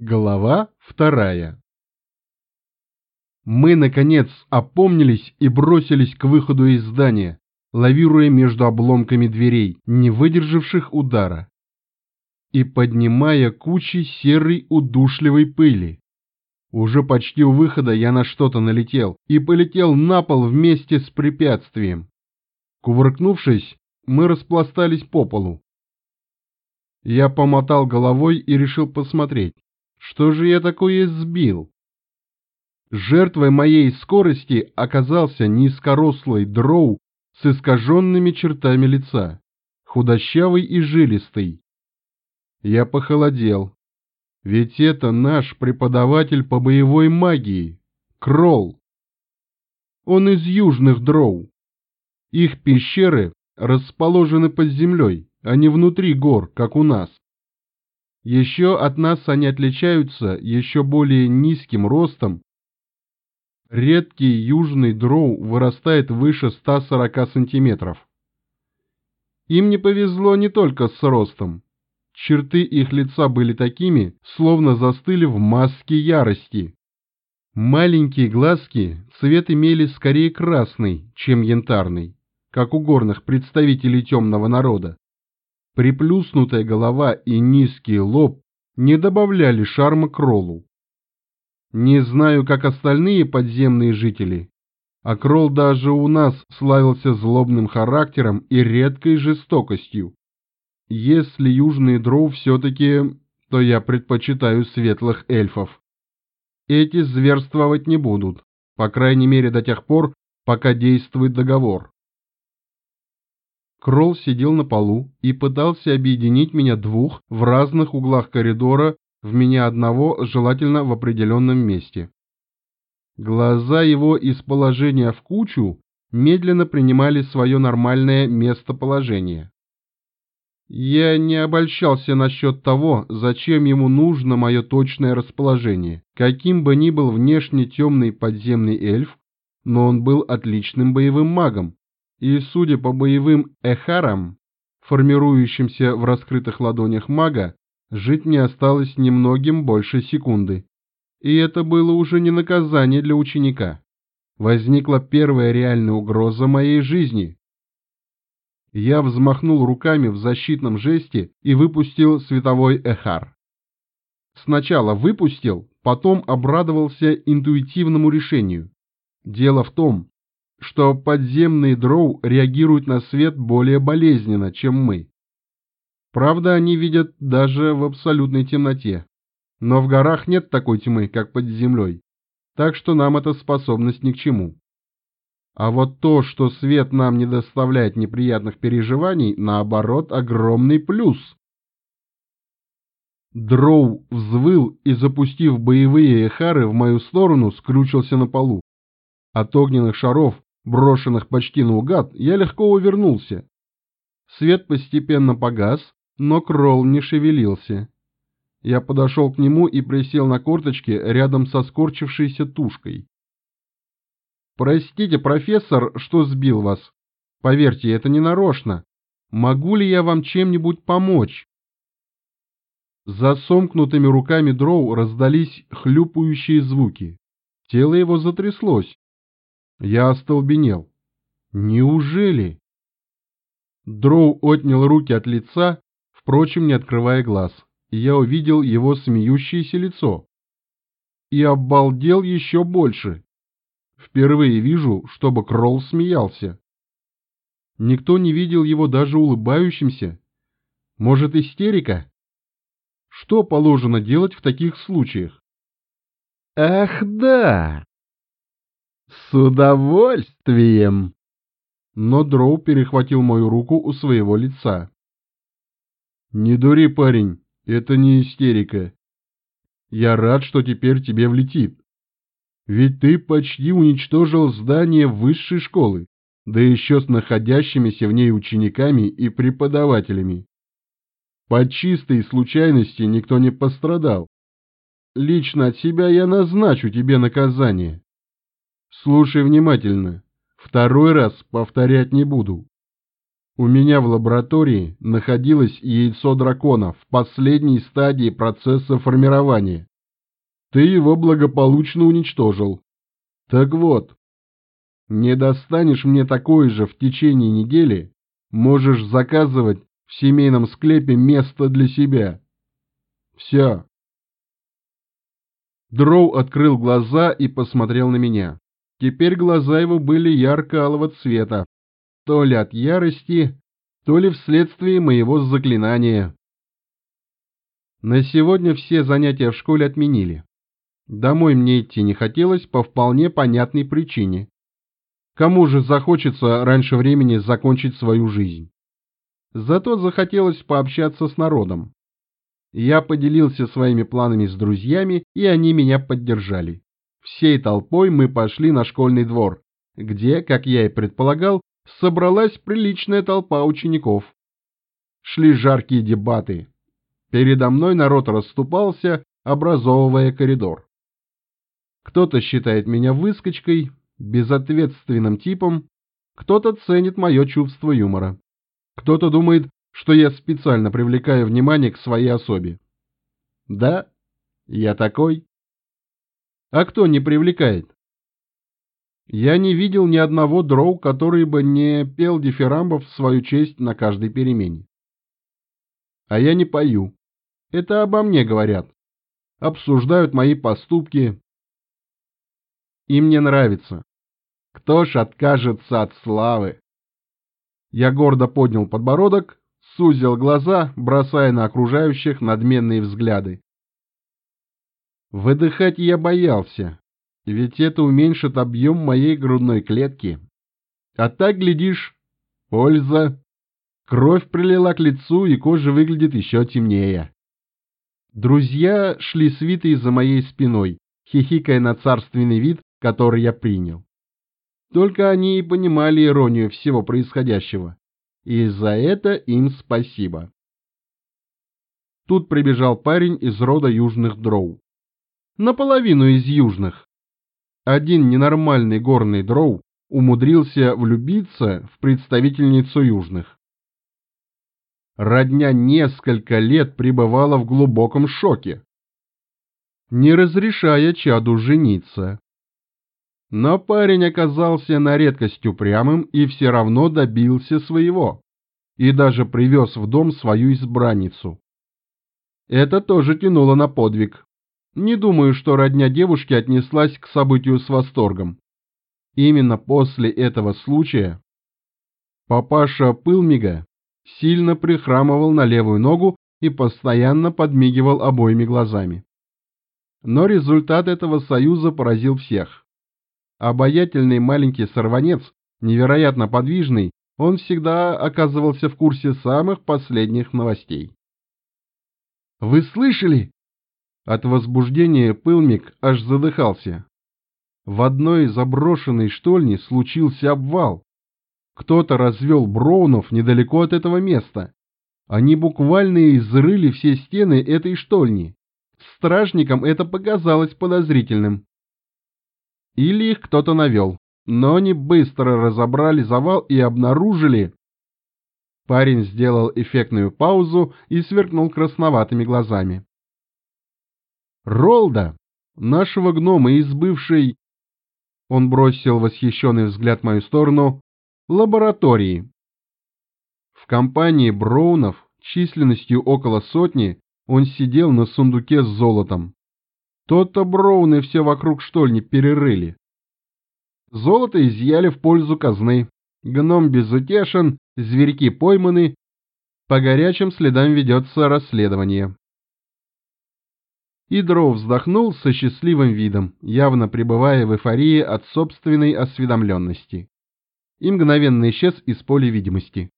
Глава вторая Мы, наконец, опомнились и бросились к выходу из здания, лавируя между обломками дверей, не выдержавших удара, и поднимая кучи серой удушливой пыли. Уже почти у выхода я на что-то налетел и полетел на пол вместе с препятствием. Кувыркнувшись, мы распластались по полу. Я помотал головой и решил посмотреть, что же я такое сбил? Жертвой моей скорости оказался низкорослый дроу с искаженными чертами лица, худощавый и жилистый. Я похолодел, ведь это наш преподаватель по боевой магии, Кролл. Он из южных дроу. Их пещеры расположены под землей, а не внутри гор, как у нас. Еще от нас они отличаются еще более низким ростом. Редкий южный дроу вырастает выше 140 сантиметров. Им не повезло не только с ростом. Черты их лица были такими, словно застыли в маске ярости. Маленькие глазки цвет имели скорее красный, чем янтарный, как у горных представителей темного народа. Приплюснутая голова и низкий лоб не добавляли шарма Кроллу. Не знаю, как остальные подземные жители, а Кролл даже у нас славился злобным характером и редкой жестокостью. Если южные дроу все-таки, то я предпочитаю светлых эльфов. Эти зверствовать не будут, по крайней мере до тех пор, пока действует договор. Кролл сидел на полу и пытался объединить меня двух в разных углах коридора в меня одного, желательно в определенном месте. Глаза его из положения в кучу медленно принимали свое нормальное местоположение. Я не обольщался насчет того, зачем ему нужно мое точное расположение. Каким бы ни был внешне темный подземный эльф, но он был отличным боевым магом, и, судя по боевым эхарам, формирующимся в раскрытых ладонях мага, жить мне осталось немногим больше секунды. И это было уже не наказание для ученика. Возникла первая реальная угроза моей жизни. Я взмахнул руками в защитном жесте и выпустил световой эхар. Сначала выпустил, потом обрадовался интуитивному решению. Дело в том, что подземные дроу реагируют на свет более болезненно, чем мы. Правда, они видят даже в абсолютной темноте. Но в горах нет такой тьмы, как под землей, так что нам эта способность ни к чему. А вот то, что свет нам не доставляет неприятных переживаний, наоборот, огромный плюс. Дроу взвыл и, запустив боевые эхары в мою сторону, скрючился на полу. От огненных шаров брошенных почти наугад, я легко увернулся. Свет постепенно погас, но Кролл не шевелился. Я подошел к нему и присел на корточки рядом со скорчившейся тушкой. «Простите, профессор, что сбил вас. Поверьте, это не нарочно. Могу ли я вам чем-нибудь помочь?» За сомкнутыми руками Дроу раздались хлюпающие звуки. Тело его затряслось. Я остолбенел. Неужели? Дроу отнял руки от лица, впрочем, не открывая глаз, и я увидел его смеющееся лицо. И обалдел еще больше. Впервые вижу, чтобы Кролл смеялся. Никто не видел его даже улыбающимся. Может, истерика? Что положено делать в таких случаях? «Ах, да!» «С удовольствием!» Но Дроу перехватил мою руку у своего лица. «Не дури, парень, это не истерика. Я рад, что теперь тебе влетит. Ведь ты почти уничтожил здание высшей школы, да еще с находящимися в ней учениками и преподавателями. По чистой случайности никто не пострадал. Лично от себя я назначу тебе наказание. Слушай внимательно. Второй раз повторять не буду. У меня в лаборатории находилось яйцо дракона в последней стадии процесса формирования. Ты его благополучно уничтожил. Так вот, не достанешь мне такое же в течение недели, можешь заказывать в семейном склепе место для себя. Все. Дроу открыл глаза и посмотрел на меня. Теперь глаза его были ярко-алого цвета, то ли от ярости, то ли вследствие моего заклинания. На сегодня все занятия в школе отменили. Домой мне идти не хотелось по вполне понятной причине. Кому же захочется раньше времени закончить свою жизнь? Зато захотелось пообщаться с народом. Я поделился своими планами с друзьями, и они меня поддержали. Всей толпой мы пошли на школьный двор, где, как я и предполагал, собралась приличная толпа учеников. Шли жаркие дебаты. Передо мной народ расступался, образовывая коридор. Кто-то считает меня выскочкой, безответственным типом, кто-то ценит мое чувство юмора. Кто-то думает, что я специально привлекаю внимание к своей особе. Да, я такой. А кто не привлекает? Я не видел ни одного дроу, который бы не пел дифирамбов в свою честь на каждой перемене. А я не пою. Это обо мне говорят. Обсуждают мои поступки. И мне нравится. Кто ж откажется от славы? Я гордо поднял подбородок, сузил глаза, бросая на окружающих надменные взгляды. Выдыхать я боялся, ведь это уменьшит объем моей грудной клетки. А так, глядишь, польза. Кровь прилила к лицу, и кожа выглядит еще темнее. Друзья шли свитой за моей спиной, хихикая на царственный вид, который я принял. Только они и понимали иронию всего происходящего, и за это им спасибо. Тут прибежал парень из рода южных дроу. Наполовину из южных один ненормальный горный дроу умудрился влюбиться в представительницу южных. Родня несколько лет пребывала в глубоком шоке, не разрешая чаду жениться. Но парень оказался на редкость упрямым и все равно добился своего, и даже привез в дом свою избранницу. Это тоже тянуло на подвиг. Не думаю, что родня девушки отнеслась к событию с восторгом. Именно после этого случая папаша Пылмига сильно прихрамывал на левую ногу и постоянно подмигивал обоими глазами. Но результат этого союза поразил всех. Обаятельный маленький сорванец, невероятно подвижный, он всегда оказывался в курсе самых последних новостей. «Вы слышали?» От возбуждения пылмик аж задыхался. В одной заброшенной штольни случился обвал. Кто-то развел броунов недалеко от этого места. Они буквально изрыли все стены этой штольни. Стражникам это показалось подозрительным. Или их кто-то навел, но они быстро разобрали завал и обнаружили... Парень сделал эффектную паузу и сверкнул красноватыми глазами. Ролда, нашего гнома из бывшей... Он бросил восхищенный взгляд в мою сторону. Лаборатории. В компании Броунов численностью около сотни он сидел на сундуке с золотом. То-то Броуны все вокруг штольни перерыли. Золото изъяли в пользу казны. Гном безутешен, зверьки пойманы. По горячим следам ведется расследование. И Дроу вздохнул со счастливым видом, явно пребывая в эйфории от собственной осведомленности. И мгновенно исчез из поля видимости.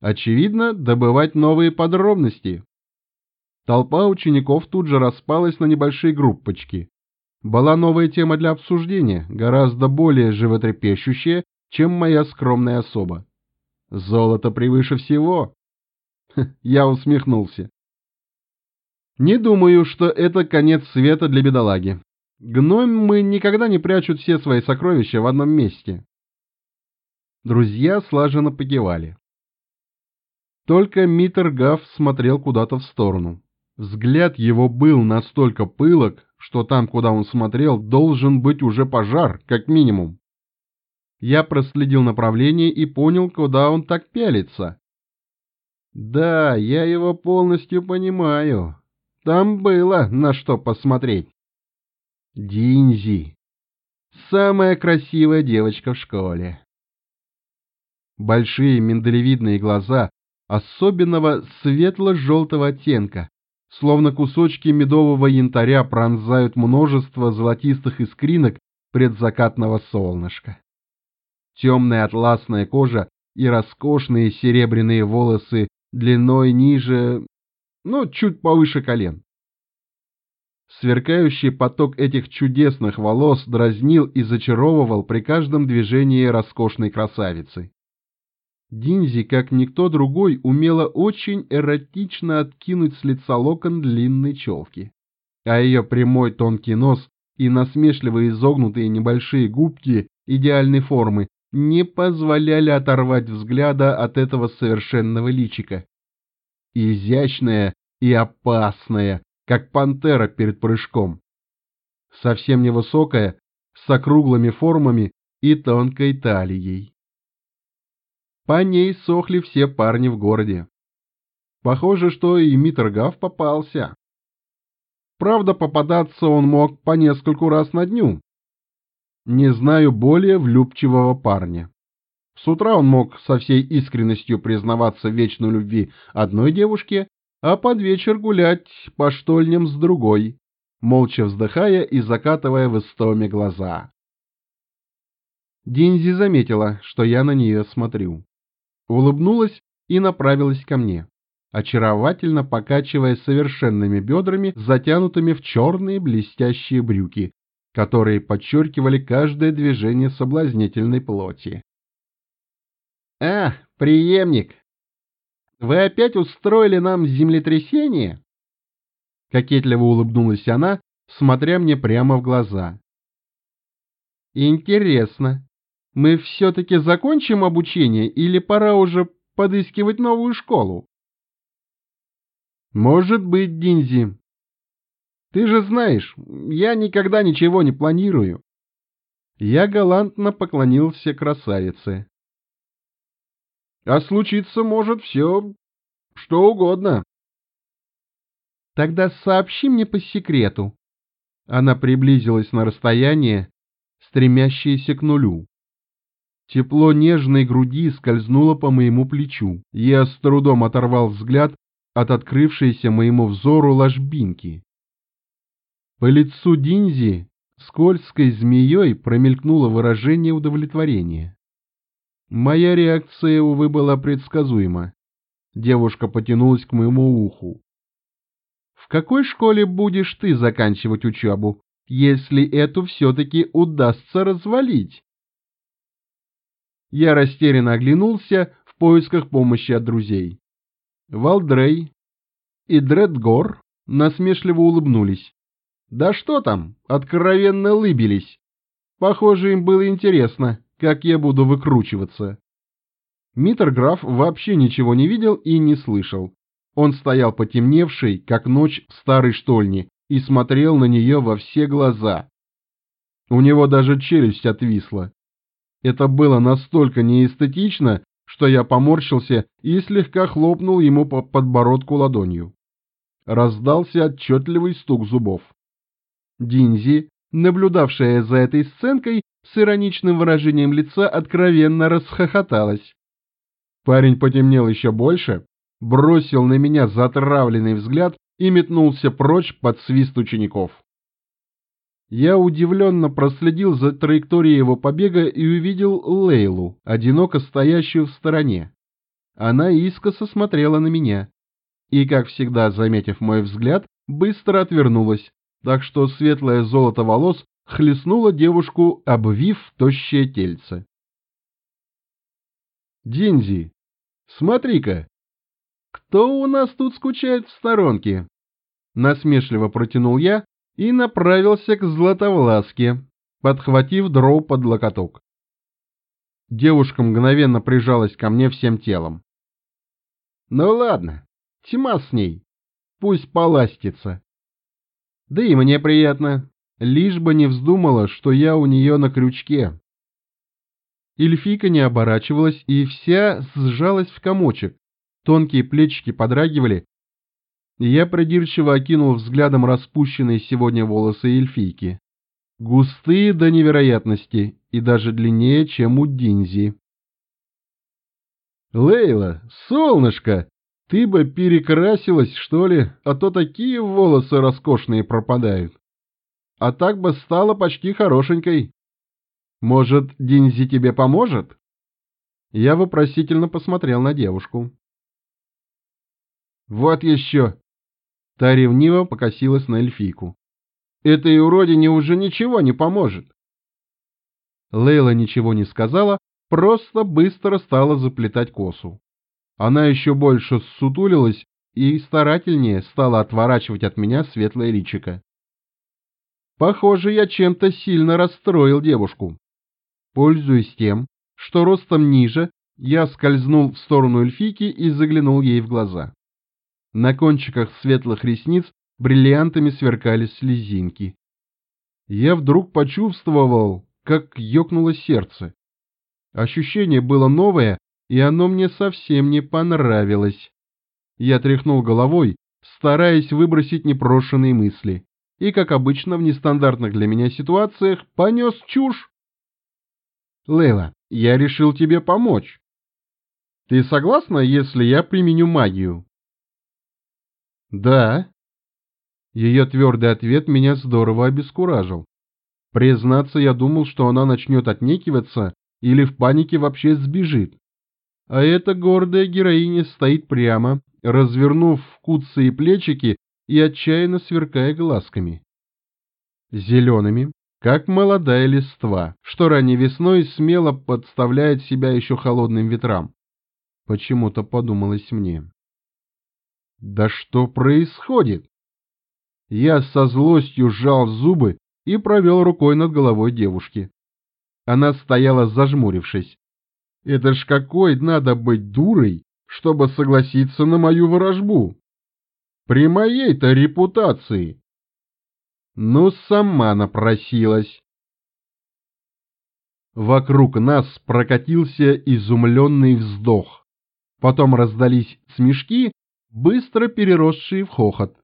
Очевидно, добывать новые подробности. Толпа учеников тут же распалась на небольшие группочки. Была новая тема для обсуждения, гораздо более животрепещущая, чем моя скромная особа. Золото превыше всего. Я усмехнулся. Не думаю, что это конец света для бедолаги. Гномы никогда не прячут все свои сокровища в одном месте. Друзья слаженно покивали. Только Митер Гаф смотрел куда-то в сторону. Взгляд его был настолько пылок, что там, куда он смотрел, должен быть уже пожар, как минимум. Я проследил направление и понял, куда он так пялится. Да, я его полностью понимаю. Там было на что посмотреть. Динзи. Самая красивая девочка в школе. Большие миндалевидные глаза особенного светло-желтого оттенка, словно кусочки медового янтаря пронзают множество золотистых искринок предзакатного солнышка. Темная атласная кожа и роскошные серебряные волосы длиной ниже, ну, чуть повыше колен. Сверкающий поток этих чудесных волос дразнил и зачаровывал при каждом движении роскошной красавицы. Динзи, как никто другой, умела очень эротично откинуть с лица локон длинной челки. А ее прямой тонкий нос и насмешливо изогнутые небольшие губки идеальной формы не позволяли оторвать взгляда от этого совершенного личика. Изящная и опасная, как пантера перед прыжком. Совсем невысокая, с округлыми формами и тонкой талией. По ней сохли все парни в городе. Похоже, что и Митргав попался. Правда, попадаться он мог по нескольку раз на дню. Не знаю более влюбчивого парня. С утра он мог со всей искренностью признаваться вечной любви одной девушке, а под вечер гулять по штольням с другой, молча вздыхая и закатывая в истоме глаза. Динзи заметила, что я на нее смотрю улыбнулась и направилась ко мне, очаровательно покачивая совершенными бедрами, затянутыми в черные блестящие брюки, которые подчеркивали каждое движение соблазнительной плоти. «А, преемник! Вы опять устроили нам землетрясение?» Кокетливо улыбнулась она, смотря мне прямо в глаза. «Интересно, мы все-таки закончим обучение или пора уже подыскивать новую школу? Может быть, Динзи. Ты же знаешь, я никогда ничего не планирую. Я галантно поклонился красавице. А случиться может все, что угодно. Тогда сообщи мне по секрету. Она приблизилась на расстояние, стремящееся к нулю. Тепло нежной груди скользнуло по моему плечу. Я с трудом оторвал взгляд от открывшейся моему взору ложбинки. По лицу Динзи скользкой змеей промелькнуло выражение удовлетворения. Моя реакция, увы, была предсказуема. Девушка потянулась к моему уху. «В какой школе будешь ты заканчивать учебу, если эту все-таки удастся развалить?» Я растерянно оглянулся в поисках помощи от друзей. Валдрей и Дредгор насмешливо улыбнулись. Да что там, откровенно лыбились. Похоже, им было интересно, как я буду выкручиваться. Миттерграф вообще ничего не видел и не слышал. Он стоял потемневший, как ночь в старой штольне, и смотрел на нее во все глаза. У него даже челюсть отвисла. Это было настолько неэстетично, что я поморщился и слегка хлопнул ему по подбородку ладонью. Раздался отчетливый стук зубов. Динзи, наблюдавшая за этой сценкой, с ироничным выражением лица откровенно расхохоталась. Парень потемнел еще больше, бросил на меня затравленный взгляд и метнулся прочь под свист учеников. Я удивленно проследил за траекторией его побега и увидел Лейлу, одиноко стоящую в стороне. Она искоса смотрела на меня. И, как всегда, заметив мой взгляд, быстро отвернулась, так что светлое золото волос хлестнуло девушку, обвив тощее тельце. «Динзи, смотри-ка, кто у нас тут скучает в сторонке?» Насмешливо протянул я, и направился к Златовласке, подхватив дроу под локоток. Девушка мгновенно прижалась ко мне всем телом. Ну ладно, тьма с ней. Пусть поластится. Да и мне приятно, лишь бы не вздумала, что я у нее на крючке. Эльфийка не оборачивалась и вся сжалась в комочек. Тонкие плечики подрагивали. Я придирчиво окинул взглядом распущенные сегодня волосы эльфийки. Густые до невероятности и даже длиннее, чем у Динзи. «Лейла, солнышко, ты бы перекрасилась, что ли, а то такие волосы роскошные пропадают. А так бы стала почти хорошенькой. Может, Динзи тебе поможет?» Я вопросительно посмотрел на девушку. «Вот еще!» Та ревниво покосилась на эльфийку. «Этой уродине уже ничего не поможет!» Лейла ничего не сказала, просто быстро стала заплетать косу. Она еще больше ссутулилась и старательнее стала отворачивать от меня светлое личико. Похоже, я чем-то сильно расстроил девушку. Пользуясь тем, что ростом ниже, я скользнул в сторону эльфийки и заглянул ей в глаза. На кончиках светлых ресниц бриллиантами сверкали слезинки. Я вдруг почувствовал, как ёкнуло сердце. Ощущение было новое, и оно мне совсем не понравилось. Я тряхнул головой, стараясь выбросить непрошенные мысли, и, как обычно в нестандартных для меня ситуациях, понес чушь. Лейла, я решил тебе помочь. Ты согласна, если я применю магию? Да. Ее твердый ответ меня здорово обескуражил. Признаться, я думал, что она начнет отнекиваться или в панике вообще сбежит. А эта гордая героиня стоит прямо, развернув куцые плечики и отчаянно сверкая глазками. Зелеными, как молодая листва, что ранней весной смело подставляет себя еще холодным ветрам. Почему-то подумалось мне. Да что происходит? Я со злостью сжал зубы и провел рукой над головой девушки. Она стояла зажмурившись. Это ж какой надо быть дурой, чтобы согласиться на мою ворожбу? При моей-то репутации. Ну, сама напросилась. Вокруг нас прокатился изумленный вздох. Потом раздались смешки, быстро переросшие в хохот.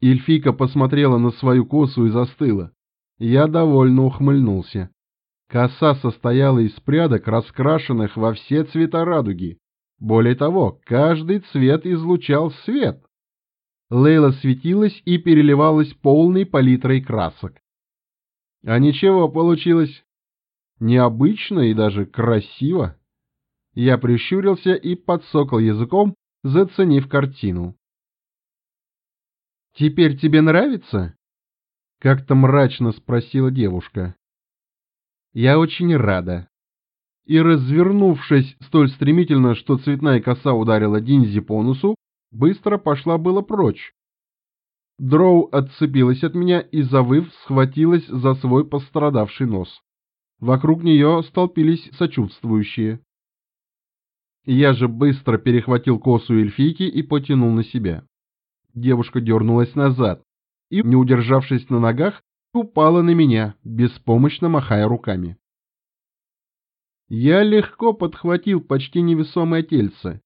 Эльфика посмотрела на свою косу и застыла. Я довольно ухмыльнулся. Коса состояла из прядок, раскрашенных во все цвета радуги. Более того, каждый цвет излучал свет. Лейла светилась и переливалась полной палитрой красок. А ничего получилось. Необычно и даже красиво. Я прищурился и подсокал языком, заценив картину. «Теперь тебе нравится?» — как-то мрачно спросила девушка. «Я очень рада». И, развернувшись столь стремительно, что цветная коса ударила Динзи по носу, быстро пошла было прочь. Дроу отцепилась от меня и, завыв, схватилась за свой пострадавший нос. Вокруг нее столпились сочувствующие. Я же быстро перехватил косу эльфийки и потянул на себя. Девушка дернулась назад и, не удержавшись на ногах, упала на меня, беспомощно махая руками. Я легко подхватил почти невесомое тельце,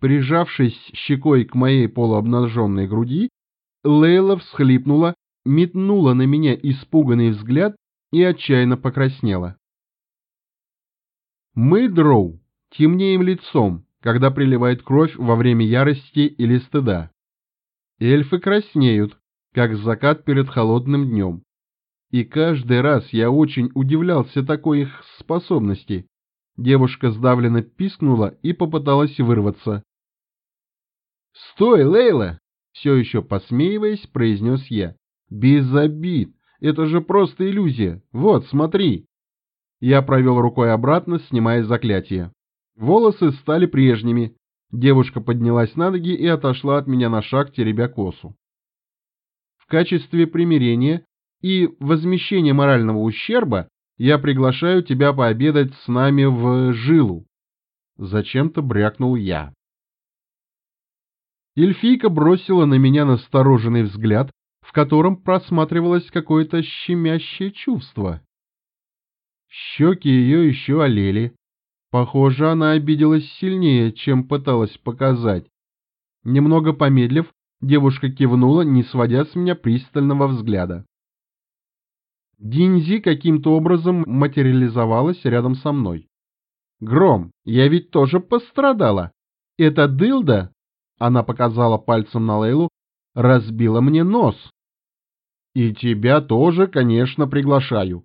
Прижавшись щекой к моей полуобнаженной груди, Лейла всхлипнула, метнула на меня испуганный взгляд и отчаянно покраснела. Мы, дроу, темнеем лицом, когда приливает кровь во время ярости или стыда. Эльфы краснеют, как закат перед холодным днем. И каждый раз я очень удивлялся такой их способности. Девушка сдавленно пискнула и попыталась вырваться, «Стой, Лейла!» — все еще посмеиваясь, произнес я. «Без обид! Это же просто иллюзия! Вот, смотри!» Я провел рукой обратно, снимая заклятие. Волосы стали прежними. Девушка поднялась на ноги и отошла от меня на шаг, теребя косу. В качестве примирения и возмещения морального ущерба я приглашаю тебя пообедать с нами в жилу. Зачем-то брякнул я. Эльфийка бросила на меня настороженный взгляд, в котором просматривалось какое-то щемящее чувство. Щеки ее еще олели. Похоже, она обиделась сильнее, чем пыталась показать. Немного помедлив, девушка кивнула, не сводя с меня пристального взгляда. Динзи каким-то образом материализовалась рядом со мной. «Гром, я ведь тоже пострадала. Это дылда?» Она показала пальцем на Лейлу. «Разбила мне нос». «И тебя тоже, конечно, приглашаю».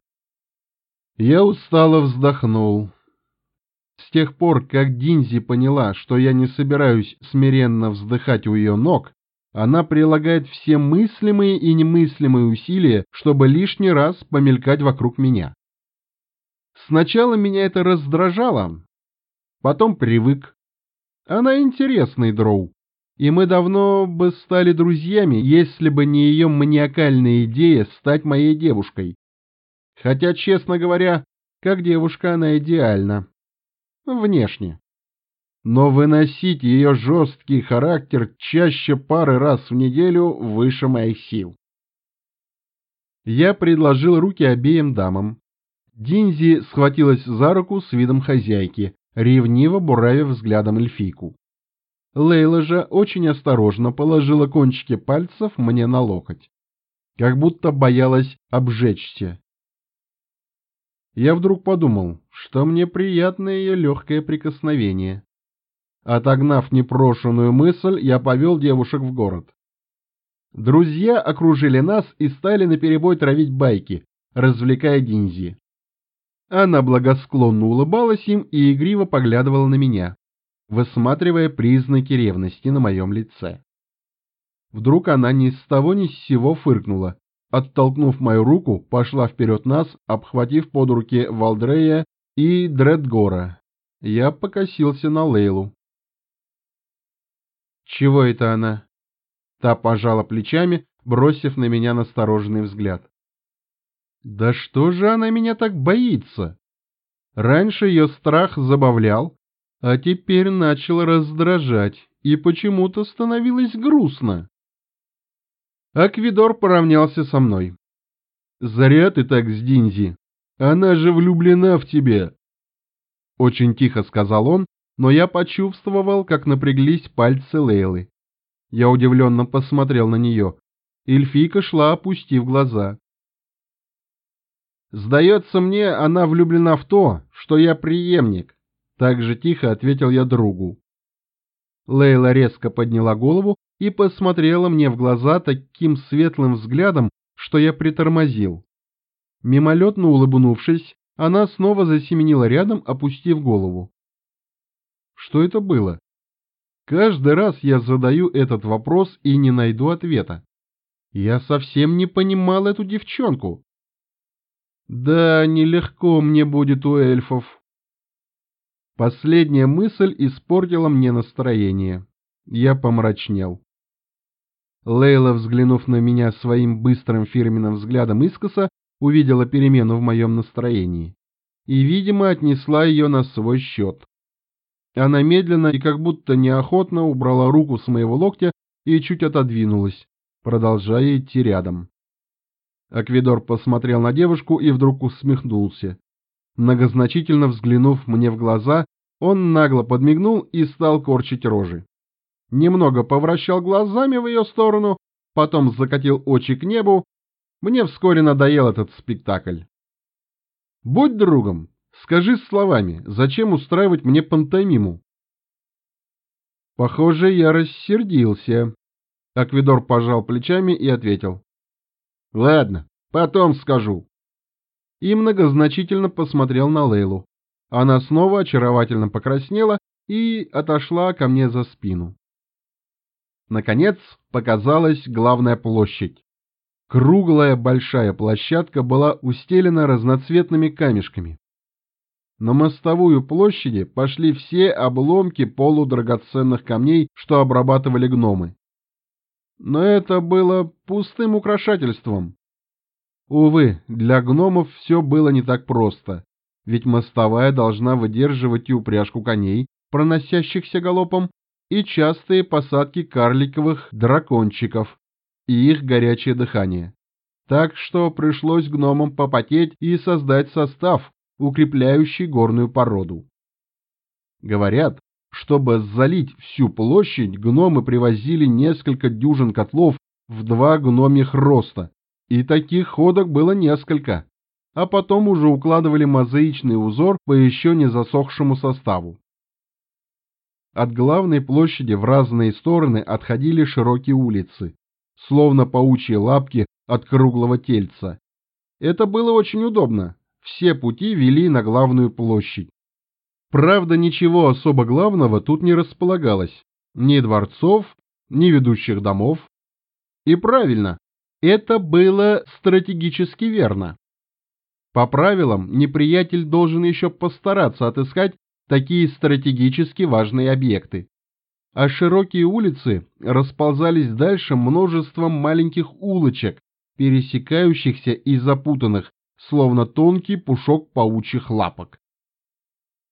Я устало вздохнул. С тех пор, как Динзи поняла, что я не собираюсь смиренно вздыхать у ее ног, она прилагает все мыслимые и немыслимые усилия, чтобы лишний раз помелькать вокруг меня. Сначала меня это раздражало, потом привык. Она интересный дроу, и мы давно бы стали друзьями, если бы не ее маниакальная идея стать моей девушкой. Хотя, честно говоря, как девушка она идеальна. Внешне но выносить ее жесткий характер чаще пары раз в неделю выше моих сил. Я предложил руки обеим дамам. Динзи схватилась за руку с видом хозяйки, ревниво буравя взглядом эльфийку. Лейла же очень осторожно положила кончики пальцев мне на локоть, как будто боялась обжечься. Я вдруг подумал, что мне приятно ее легкое прикосновение. Отогнав непрошенную мысль, я повел девушек в город. Друзья окружили нас и стали наперебой травить байки, развлекая Динзи. Она благосклонно улыбалась им и игриво поглядывала на меня, высматривая признаки ревности на моем лице. Вдруг она ни с того ни с сего фыркнула, оттолкнув мою руку, пошла вперед нас, обхватив под руки Валдрея и Дредгора. Я покосился на Лейлу. «Чего это она?» Та пожала плечами, бросив на меня настороженный взгляд. «Да что же она меня так боится?» Раньше ее страх забавлял, а теперь начал раздражать, и почему-то становилось грустно. Аквидор поравнялся со мной. «Зря ты так Динзи. Она же влюблена в тебя!» Очень тихо сказал он, но я почувствовал, как напряглись пальцы Лейлы. Я удивленно посмотрел на нее. Эльфийка шла, опустив глаза. «Сдается мне, она влюблена в то, что я преемник», — так же тихо ответил я другу. Лейла резко подняла голову и посмотрела мне в глаза таким светлым взглядом, что я притормозил. Мимолетно улыбнувшись, она снова засеменила рядом, опустив голову. Что это было? Каждый раз я задаю этот вопрос и не найду ответа. Я совсем не понимал эту девчонку. Да, нелегко мне будет у эльфов. Последняя мысль испортила мне настроение. Я помрачнел. Лейла, взглянув на меня своим быстрым фирменным взглядом искоса, увидела перемену в моем настроении и, видимо, отнесла ее на свой счет. Она медленно и как будто неохотно убрала руку с моего локтя и чуть отодвинулась, продолжая идти рядом. Аквидор посмотрел на девушку и вдруг усмехнулся. Многозначительно взглянув мне в глаза, он нагло подмигнул и стал корчить рожи. Немного повращал глазами в ее сторону, потом закатил очи к небу. Мне вскоре надоел этот спектакль. «Будь другом, Скажи словами, зачем устраивать мне пантомиму? Похоже, я рассердился. Аквидор пожал плечами и ответил. Ладно, потом скажу. И многозначительно посмотрел на Лейлу. Она снова очаровательно покраснела и отошла ко мне за спину. Наконец показалась главная площадь. Круглая большая площадка была устелена разноцветными камешками. На мостовую площади пошли все обломки полудрагоценных камней, что обрабатывали гномы. Но это было пустым украшательством. Увы, для гномов все было не так просто, ведь мостовая должна выдерживать и упряжку коней, проносящихся галопом, и частые посадки карликовых дракончиков и их горячее дыхание. Так что пришлось гномам попотеть и создать состав, укрепляющий горную породу. Говорят, чтобы залить всю площадь, гномы привозили несколько дюжин котлов в два гномьих роста, и таких ходок было несколько, а потом уже укладывали мозаичный узор по еще не засохшему составу. От главной площади в разные стороны отходили широкие улицы, словно паучьи лапки от круглого тельца. Это было очень удобно, все пути вели на главную площадь. Правда, ничего особо главного тут не располагалось, ни дворцов, ни ведущих домов. И правильно, это было стратегически верно. По правилам, неприятель должен еще постараться отыскать такие стратегически важные объекты. А широкие улицы расползались дальше множеством маленьких улочек, пересекающихся и запутанных, словно тонкий пушок паучьих лапок.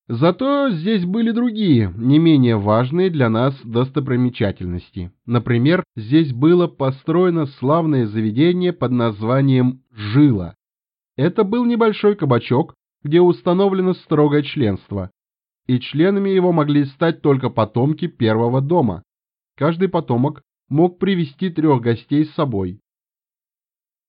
Зато здесь были другие, не менее важные для нас достопримечательности. Например, здесь было построено славное заведение под названием «Жила». Это был небольшой кабачок, где установлено строгое членство, и членами его могли стать только потомки первого дома. Каждый потомок мог привести трех гостей с собой.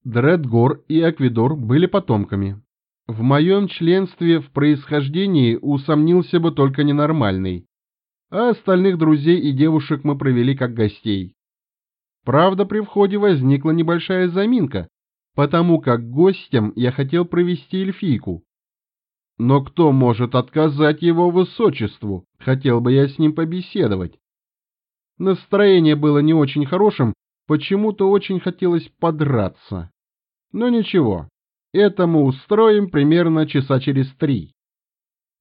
Дредгор и Аквидор были потомками, в моем членстве в происхождении усомнился бы только ненормальный, а остальных друзей и девушек мы провели как гостей. Правда, при входе возникла небольшая заминка, потому как гостям я хотел провести эльфийку. Но кто может отказать его высочеству? Хотел бы я с ним побеседовать. Настроение было не очень хорошим, почему-то очень хотелось подраться. Но ничего, это мы устроим примерно часа через три.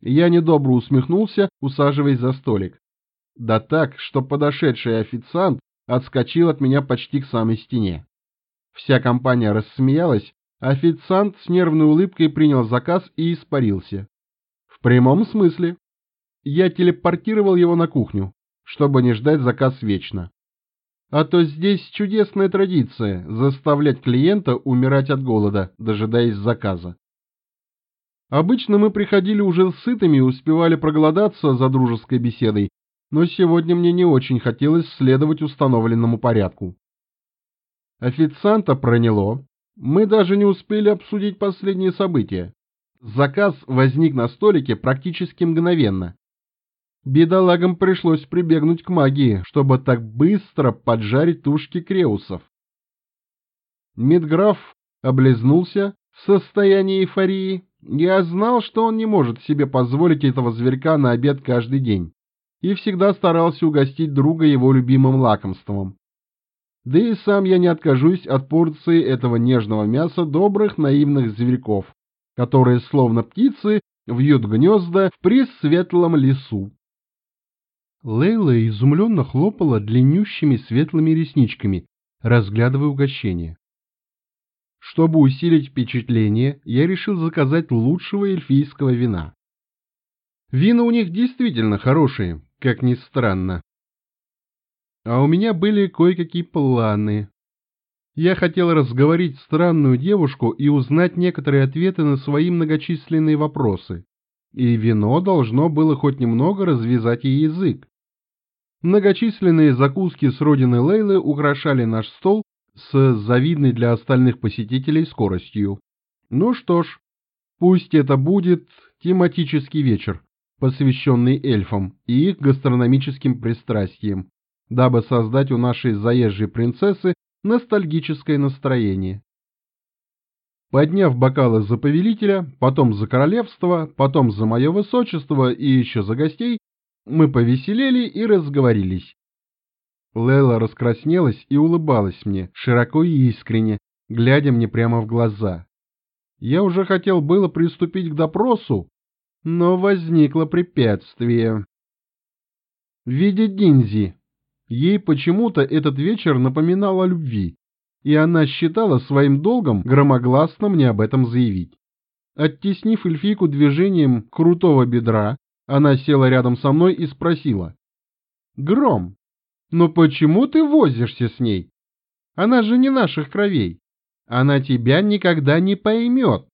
Я недобро усмехнулся, усаживаясь за столик. Да так, что подошедший официант отскочил от меня почти к самой стене. Вся компания рассмеялась, официант с нервной улыбкой принял заказ и испарился. В прямом смысле. Я телепортировал его на кухню, чтобы не ждать заказ вечно. А то здесь чудесная традиция – заставлять клиента умирать от голода, дожидаясь заказа. Обычно мы приходили уже сытыми и успевали проголодаться за дружеской беседой, но сегодня мне не очень хотелось следовать установленному порядку. Официанта проняло, мы даже не успели обсудить последние события. Заказ возник на столике практически мгновенно, Бедолагам пришлось прибегнуть к магии, чтобы так быстро поджарить тушки креусов. Медграф облизнулся в состоянии эйфории. Я знал, что он не может себе позволить этого зверька на обед каждый день, и всегда старался угостить друга его любимым лакомством. Да и сам я не откажусь от порции этого нежного мяса добрых наивных зверьков, которые, словно птицы, вьют гнезда в пресветлом лесу. Лейла изумленно хлопала длиннющими светлыми ресничками, разглядывая угощение. Чтобы усилить впечатление, я решил заказать лучшего эльфийского вина. Вина у них действительно хорошие, как ни странно. А у меня были кое-какие планы. Я хотел разговорить странную девушку и узнать некоторые ответы на свои многочисленные вопросы. И вино должно было хоть немного развязать ей язык. Многочисленные закуски с родины Лейлы украшали наш стол с завидной для остальных посетителей скоростью. Ну что ж, пусть это будет тематический вечер, посвященный эльфам и их гастрономическим пристрастиям, дабы создать у нашей заезжей принцессы ностальгическое настроение. Подняв бокалы за повелителя, потом за королевство, потом за мое высочество и еще за гостей, мы повеселели и разговорились. Лейла раскраснелась и улыбалась мне, широко и искренне, глядя мне прямо в глаза. Я уже хотел было приступить к допросу, но возникло препятствие. В виде Динзи. Ей почему-то этот вечер напоминал о любви, и она считала своим долгом громогласно мне об этом заявить. Оттеснив эльфийку движением крутого бедра, она села рядом со мной и спросила. Гром, но почему ты возишься с ней? Она же не наших кровей. Она тебя никогда не поймет.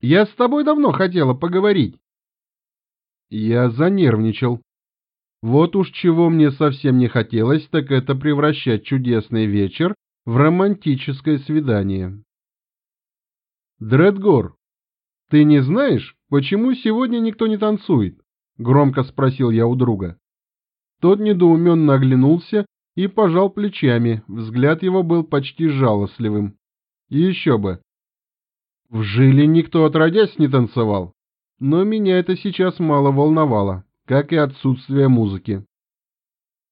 Я с тобой давно хотела поговорить. Я занервничал. Вот уж чего мне совсем не хотелось, так это превращать чудесный вечер в романтическое свидание. Дредгор, ты не знаешь, почему сегодня никто не танцует? Громко спросил я у друга. Тот недоуменно оглянулся и пожал плечами, взгляд его был почти жалостливым. Еще бы. В жиле никто отродясь не танцевал, но меня это сейчас мало волновало, как и отсутствие музыки.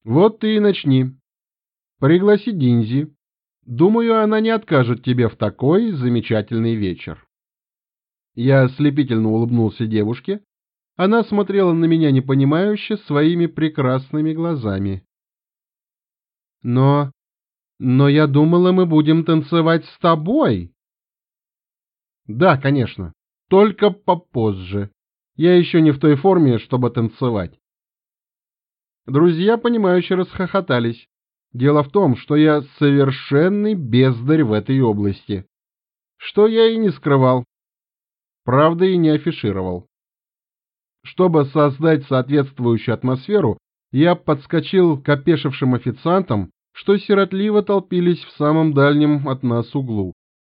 Вот ты и начни. Пригласи Динзи. Думаю, она не откажет тебе в такой замечательный вечер. Я ослепительно улыбнулся девушке. Она смотрела на меня непонимающе своими прекрасными глазами. Но... но я думала, мы будем танцевать с тобой. Да, конечно, только попозже. Я еще не в той форме, чтобы танцевать. Друзья, понимающе расхохотались. Дело в том, что я совершенный бездарь в этой области. Что я и не скрывал. Правда, и не афишировал. Чтобы создать соответствующую атмосферу, я подскочил к опешившим официантам, что сиротливо толпились в самом дальнем от нас углу.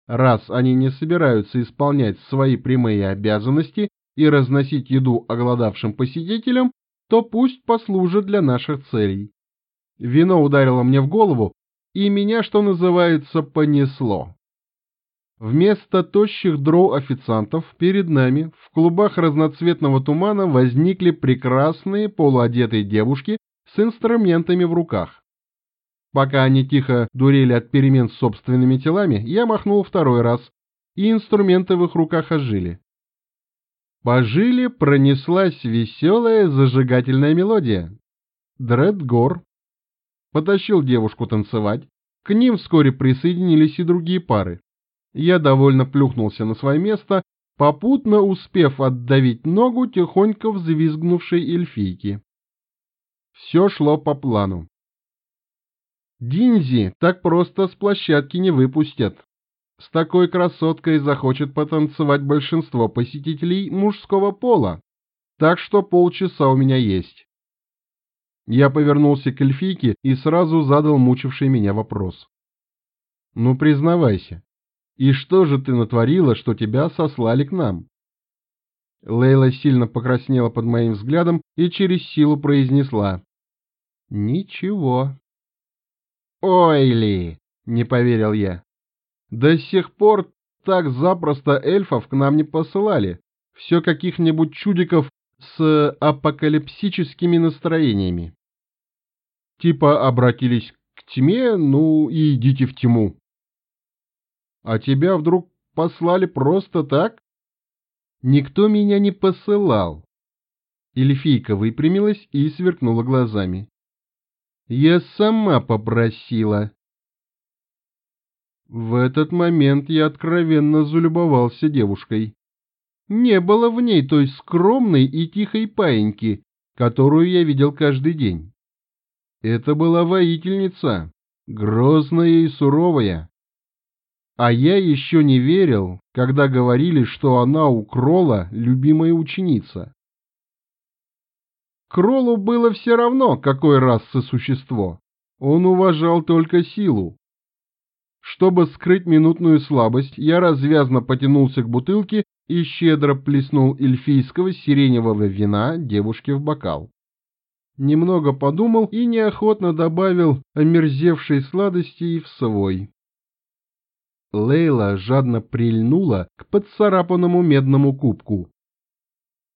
Раз они не собираются исполнять свои прямые обязанности и разносить еду оголодавшим посетителям, то пусть послужит для наших целей. Вино ударило мне в голову, и меня, что называется, понесло. Вместо тощих дроу официантов перед нами в клубах разноцветного тумана возникли прекрасные полуодетые девушки с инструментами в руках. Пока они тихо дурели от перемен с собственными телами, я махнул второй раз, и инструменты в их руках ожили. По жиле пронеслась веселая зажигательная мелодия. Дредгор потащил девушку танцевать, к ним вскоре присоединились и другие пары. Я довольно плюхнулся на свое место, попутно успев отдавить ногу тихонько взвизгнувшей эльфийки. Все шло по плану. Динзи так просто с площадки не выпустят. С такой красоткой захочет потанцевать большинство посетителей мужского пола, так что полчаса у меня есть. Я повернулся к эльфийке и сразу задал мучивший меня вопрос. «Ну, признавайся, и что же ты натворила, что тебя сослали к нам?» Лейла сильно покраснела под моим взглядом и через силу произнесла. «Ничего». «Ой ли!» — не поверил я. «До сих пор так запросто эльфов к нам не посылали. Все каких-нибудь чудиков с апокалипсическими настроениями. Типа обратились к тьме, ну и идите в тьму. А тебя вдруг послали просто так? Никто меня не посылал. Эльфийка выпрямилась и сверкнула глазами. Я сама попросила. В этот момент я откровенно залюбовался девушкой. Не было в ней той скромной и тихой паиньки, которую я видел каждый день. Это была воительница, грозная и суровая. А я еще не верил, когда говорили, что она у Крола любимая ученица. Кролу было все равно, какой расы существо. Он уважал только силу. Чтобы скрыть минутную слабость, я развязно потянулся к бутылке и щедро плеснул эльфийского сиреневого вина девушке в бокал. Немного подумал и неохотно добавил омерзевшей сладости в свой. Лейла жадно прильнула к поцарапанному медному кубку.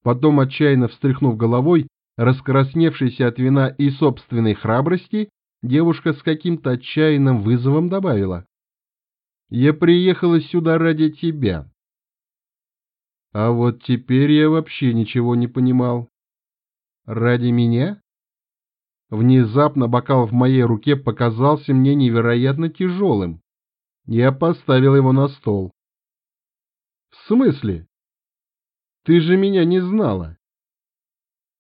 Потом, отчаянно встряхнув головой, раскрасневшейся от вина и собственной храбрости, девушка с каким-то отчаянным вызовом добавила. «Я приехала сюда ради тебя». А вот теперь я вообще ничего не понимал. Ради меня? Внезапно бокал в моей руке показался мне невероятно тяжелым. Я поставил его на стол. «В смысле? Ты же меня не знала!»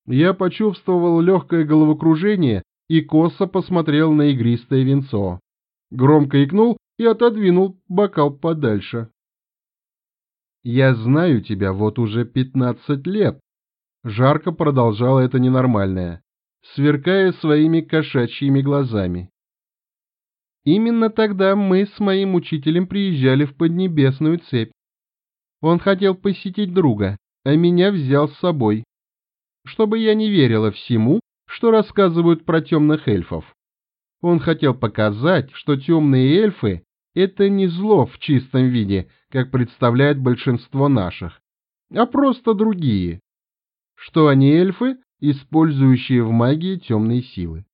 Я почувствовал легкое головокружение и косо посмотрел на игристое винцо. Громко икнул и отодвинул бокал подальше. «Я знаю тебя вот уже пятнадцать лет», — жарко продолжала это ненормальное, сверкая своими кошачьими глазами. Именно тогда мы с моим учителем приезжали в Поднебесную цепь. Он хотел посетить друга, а меня взял с собой, чтобы я не верила всему, что рассказывают про темных эльфов. Он хотел показать, что темные эльфы — это не зло в чистом виде, как представляет большинство наших, а просто другие. Что они эльфы, использующие в магии темные силы.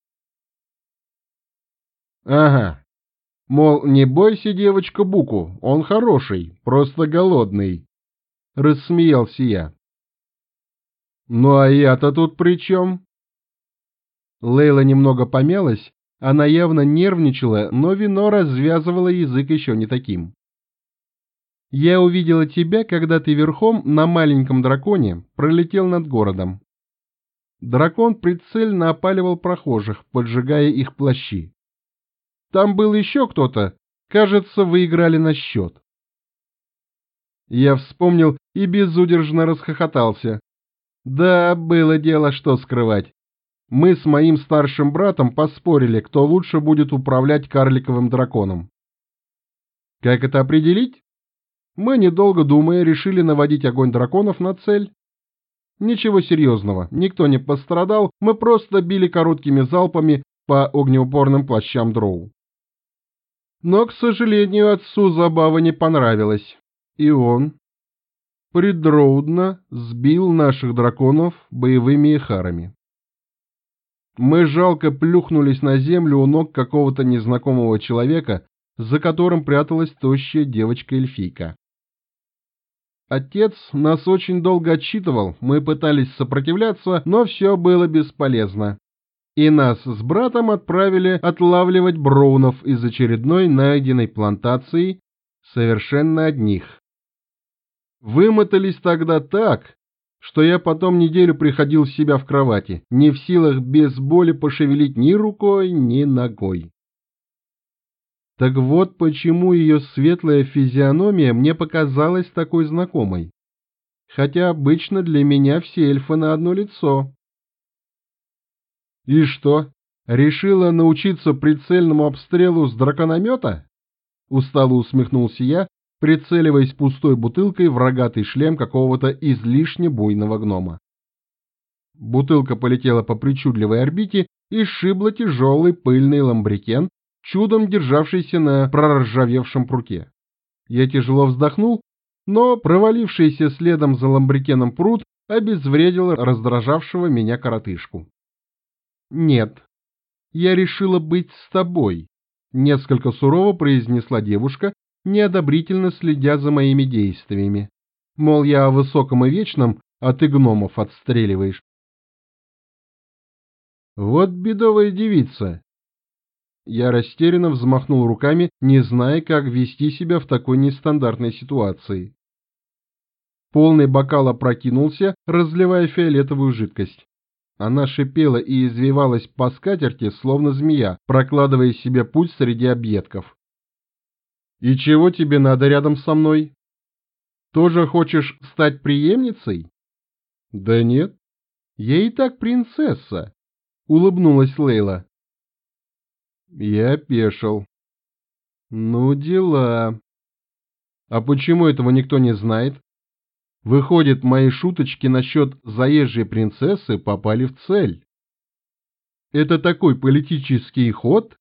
Ага. Мол, не бойся, девочка, Буку, он хороший, просто голодный. Рассмеялся я. Ну а я-то тут при чем? Лейла немного помялась, она явно нервничала, но вино развязывало язык еще не таким. Я увидела тебя, когда ты верхом на маленьком драконе пролетел над городом. Дракон прицельно опаливал прохожих, поджигая их плащи. Там был еще кто-то, кажется, вы играли на счет. Я вспомнил и безудержно расхохотался. Да, было дело, что скрывать. Мы с моим старшим братом поспорили, кто лучше будет управлять карликовым драконом. Как это определить? Мы, недолго думая, решили наводить огонь драконов на цель. Ничего серьезного, никто не пострадал, мы просто били короткими залпами по огнеупорным плащам дроу. Но, к сожалению, отцу забава не понравилась, и он предроудно сбил наших драконов боевыми эхарами. Мы жалко плюхнулись на землю у ног какого-то незнакомого человека, за которым пряталась тощая девочка-эльфийка. Отец нас очень долго отчитывал, мы пытались сопротивляться, но все было бесполезно. И нас с братом отправили отлавливать броунов из очередной найденной плантации совершенно одних. Вымотались тогда так, что я потом неделю приходил в себя в кровати, не в силах без боли пошевелить ни рукой, ни ногой. Так вот почему ее светлая физиономия мне показалась такой знакомой. Хотя обычно для меня все эльфы на одно лицо. И что, решила научиться прицельному обстрелу с дракономета? Устало усмехнулся я, прицеливаясь пустой бутылкой в рогатый шлем какого-то излишне буйного гнома. Бутылка полетела по причудливой орбите и сшибла тяжелый пыльный ламбрикен, чудом державшийся на проржавевшем пруте. Я тяжело вздохнул, но провалившийся следом за ламбрикеном пруд обезвредил раздражавшего меня коротышку. «Нет, я решила быть с тобой», — несколько сурово произнесла девушка, неодобрительно следя за моими действиями. Мол, я о высоком и вечном, а ты гномов отстреливаешь. Вот бедовая девица, я растерянно взмахнул руками, не зная, как вести себя в такой нестандартной ситуации. Полный бокал опрокинулся, разливая фиолетовую жидкость. Она шипела и извивалась по скатерти, словно змея, прокладывая себе путь среди объедков. «И чего тебе надо рядом со мной? Тоже хочешь стать преемницей?» «Да нет, я и так принцесса», — улыбнулась Лейла. Я опешил. Ну, дела. А почему этого никто не знает? Выходит, мои шуточки насчет заезжей принцессы попали в цель. Это такой политический ход?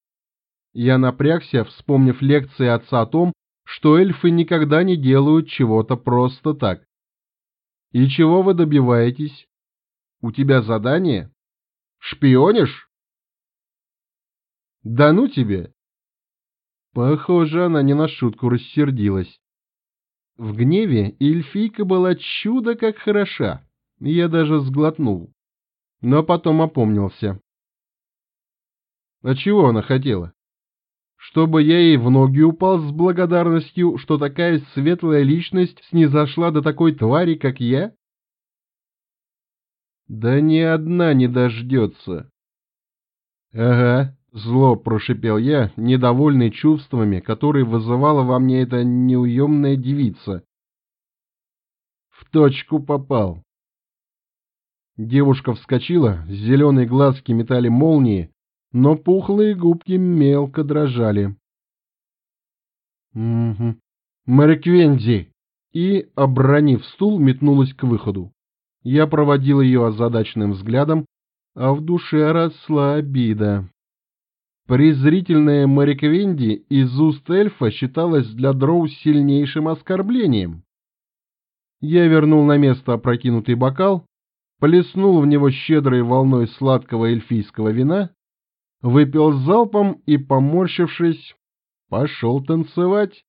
Я напрягся, вспомнив лекции отца о том, что эльфы никогда не делают чего-то просто так. И чего вы добиваетесь? У тебя задание? Шпионишь? Да ну тебе! Похоже, она не на шутку рассердилась. В гневе эльфийка была чудо как хороша, я даже сглотнул, но потом опомнился. А чего она хотела? Чтобы я ей в ноги упал с благодарностью, что такая светлая личность снизошла до такой твари, как я? Да ни одна не дождется. Ага, зло прошипел я, недовольный чувствами, которые вызывала во мне эта неуемная девица. В точку попал. Девушка вскочила, зеленые глазки метали молнии, но пухлые губки мелко дрожали. «Угу. Мариквензи!» И, обронив стул, метнулась к выходу. Я проводил ее озадаченным взглядом, а в душе росла обида. Презрительная Мариквенди из уст эльфа считалась для дроу сильнейшим оскорблением. Я вернул на место опрокинутый бокал, плеснул в него щедрой волной сладкого эльфийского вина, выпил залпом и, поморщившись, пошел танцевать.